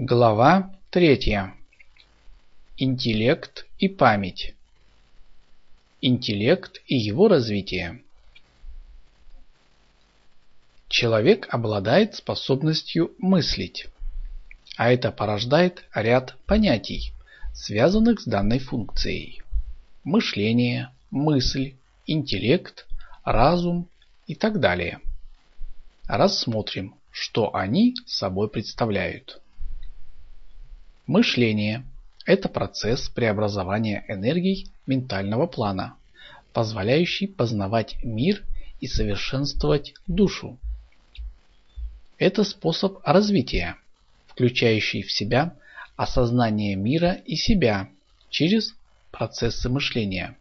Глава третья. Интеллект и память. Интеллект и его развитие. Человек обладает способностью мыслить, а это порождает ряд понятий, связанных с данной функцией. Мышление, мысль, интеллект, разум и так далее. Рассмотрим, что они собой представляют. Мышление – это процесс преобразования энергий ментального плана, позволяющий познавать мир и совершенствовать душу. Это способ развития, включающий в себя осознание мира и себя через процессы мышления.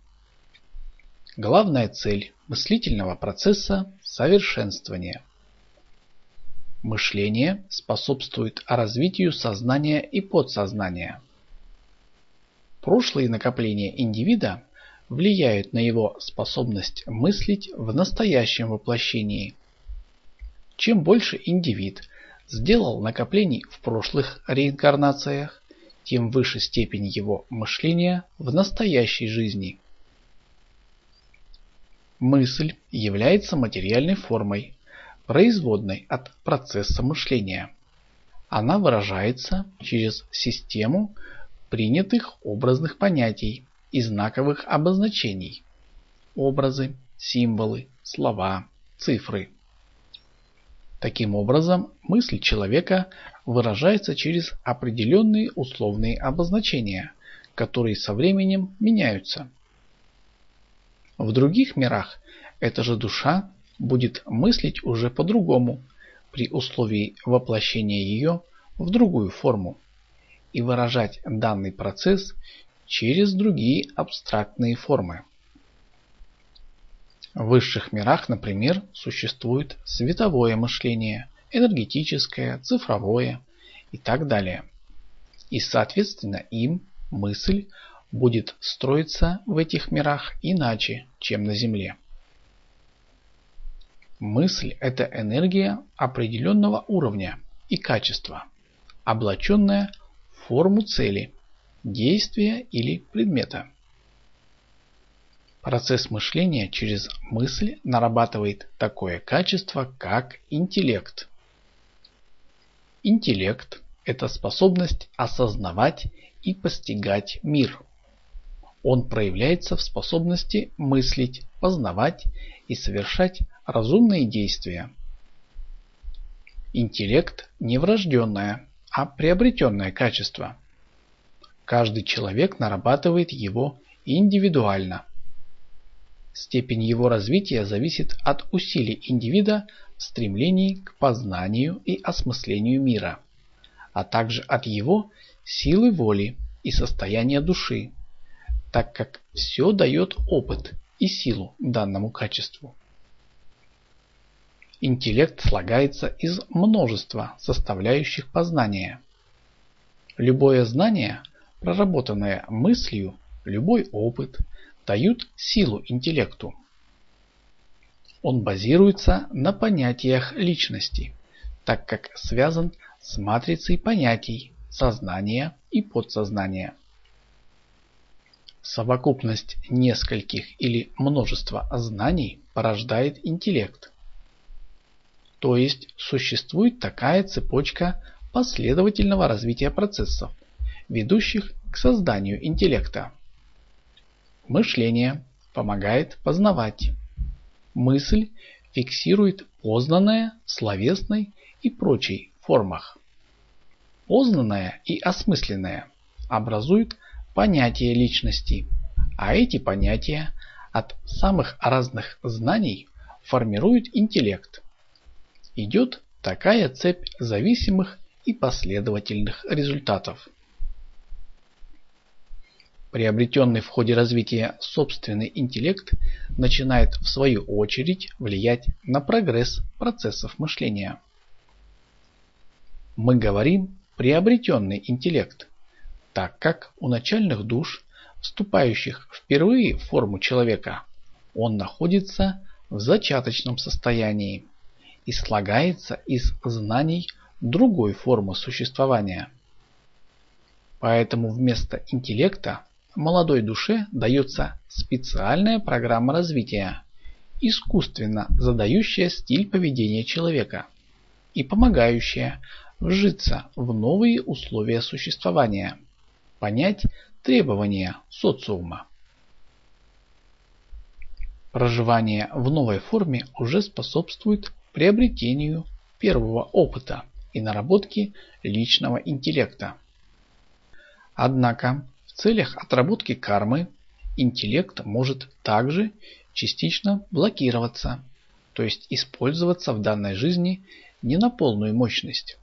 Главная цель мыслительного процесса – совершенствование. Мышление способствует развитию сознания и подсознания. Прошлые накопления индивида влияют на его способность мыслить в настоящем воплощении. Чем больше индивид сделал накоплений в прошлых реинкарнациях, тем выше степень его мышления в настоящей жизни. Мысль является материальной формой, производной от процесса мышления. Она выражается через систему принятых образных понятий и знаковых обозначений. Образы, символы, слова, цифры. Таким образом, мысль человека выражается через определенные условные обозначения, которые со временем меняются. В других мирах эта же душа будет мыслить уже по-другому при условии воплощения ее в другую форму и выражать данный процесс через другие абстрактные формы. В высших мирах, например, существует световое мышление, энергетическое, цифровое и так далее. И соответственно им мысль будет строиться в этих мирах иначе, чем на Земле. Мысль – это энергия определенного уровня и качества, облаченная в форму цели, действия или предмета. Процесс мышления через мысль нарабатывает такое качество, как интеллект. Интеллект – это способность осознавать и постигать мир. Он проявляется в способности мыслить, познавать и совершать разумные действия. Интеллект не врожденное, а приобретенное качество. Каждый человек нарабатывает его индивидуально. Степень его развития зависит от усилий индивида в стремлении к познанию и осмыслению мира, а также от его силы воли и состояния души, так как все дает опыт и силу данному качеству. Интеллект слагается из множества составляющих познания. Любое знание, проработанное мыслью, любой опыт дают силу интеллекту. Он базируется на понятиях личности, так как связан с матрицей понятий сознания и подсознания. Совокупность нескольких или множества знаний порождает интеллект – то есть существует такая цепочка последовательного развития процессов, ведущих к созданию интеллекта. Мышление помогает познавать. Мысль фиксирует познанное в словесной и прочей формах. Познанное и осмысленное образуют понятия личности, а эти понятия от самых разных знаний формируют интеллект – идет такая цепь зависимых и последовательных результатов. Приобретенный в ходе развития собственный интеллект начинает в свою очередь влиять на прогресс процессов мышления. Мы говорим приобретенный интеллект, так как у начальных душ, вступающих впервые в форму человека, он находится в зачаточном состоянии и слагается из знаний другой формы существования, Поэтому вместо интеллекта молодой душе дается специальная программа развития, искусственно задающая стиль поведения человека и помогающая вжиться в новые условия существования, понять требования социума. Проживание в новой форме уже способствует приобретению первого опыта и наработке личного интеллекта. Однако в целях отработки кармы интеллект может также частично блокироваться, то есть использоваться в данной жизни не на полную мощность.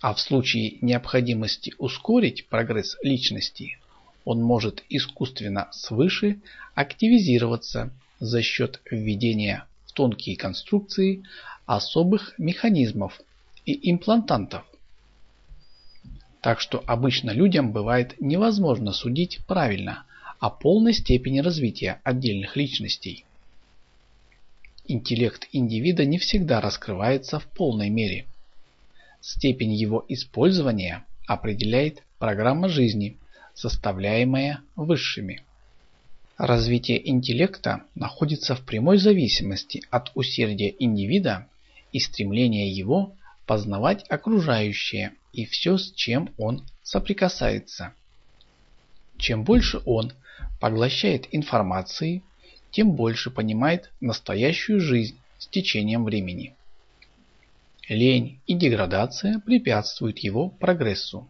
А в случае необходимости ускорить прогресс личности, он может искусственно свыше активизироваться за счет введения тонкие конструкции особых механизмов и имплантантов. Так что обычно людям бывает невозможно судить правильно о полной степени развития отдельных личностей. Интеллект индивида не всегда раскрывается в полной мере. Степень его использования определяет программа жизни, составляемая высшими. Развитие интеллекта находится в прямой зависимости от усердия индивида и стремления его познавать окружающее и все, с чем он соприкасается. Чем больше он поглощает информации, тем больше понимает настоящую жизнь с течением времени. Лень и деградация препятствуют его прогрессу.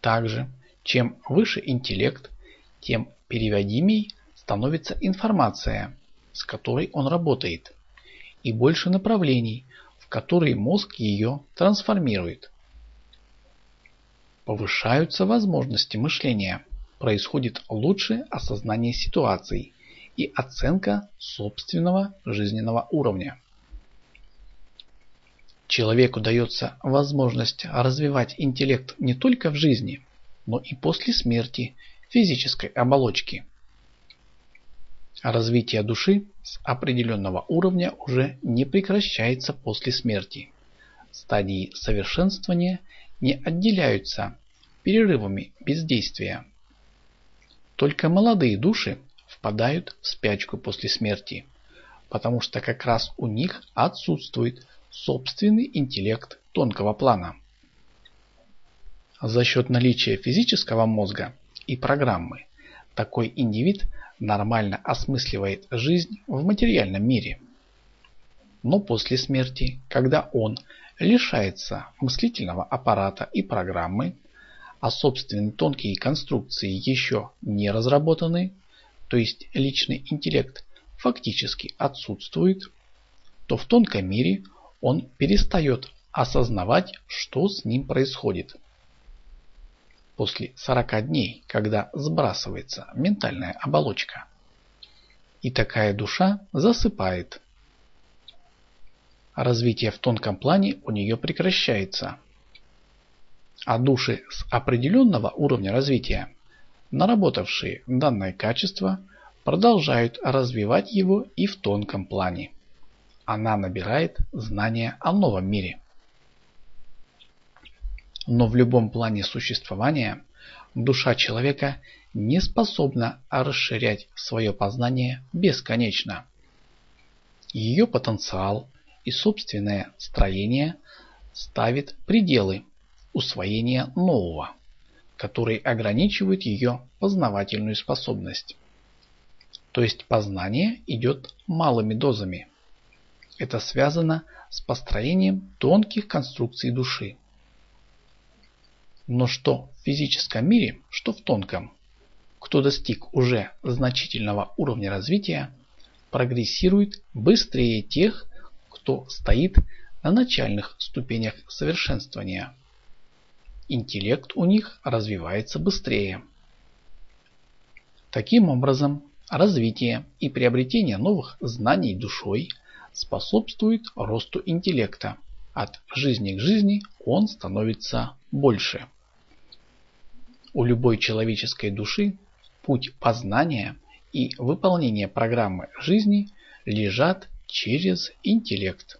Также, чем выше интеллект, тем переводимей становится информация, с которой он работает, и больше направлений, в которые мозг ее трансформирует. Повышаются возможности мышления, происходит лучшее осознание ситуаций и оценка собственного жизненного уровня. Человеку дается возможность развивать интеллект не только в жизни, но и после смерти физической оболочки. Развитие души с определенного уровня уже не прекращается после смерти. Стадии совершенствования не отделяются перерывами бездействия. Только молодые души впадают в спячку после смерти, потому что как раз у них отсутствует собственный интеллект тонкого плана. За счет наличия физического мозга и программы такой индивид нормально осмысливает жизнь в материальном мире. Но после смерти, когда он лишается мыслительного аппарата и программы, а собственные тонкие конструкции еще не разработаны, то есть личный интеллект фактически отсутствует, то в тонком мире он перестает осознавать, что с ним происходит после 40 дней, когда сбрасывается ментальная оболочка. И такая душа засыпает. Развитие в тонком плане у нее прекращается. А души с определенного уровня развития, наработавшие данное качество, продолжают развивать его и в тонком плане. Она набирает знания о новом мире. Но в любом плане существования душа человека не способна расширять свое познание бесконечно. Ее потенциал и собственное строение ставит пределы усвоения нового, которые ограничивают ее познавательную способность. То есть познание идет малыми дозами. Это связано с построением тонких конструкций души. Но что в физическом мире, что в тонком, кто достиг уже значительного уровня развития, прогрессирует быстрее тех, кто стоит на начальных ступенях совершенствования. Интеллект у них развивается быстрее. Таким образом, развитие и приобретение новых знаний душой способствует росту интеллекта. От жизни к жизни он становится больше. У любой человеческой души путь познания и выполнения программы жизни лежат через интеллект.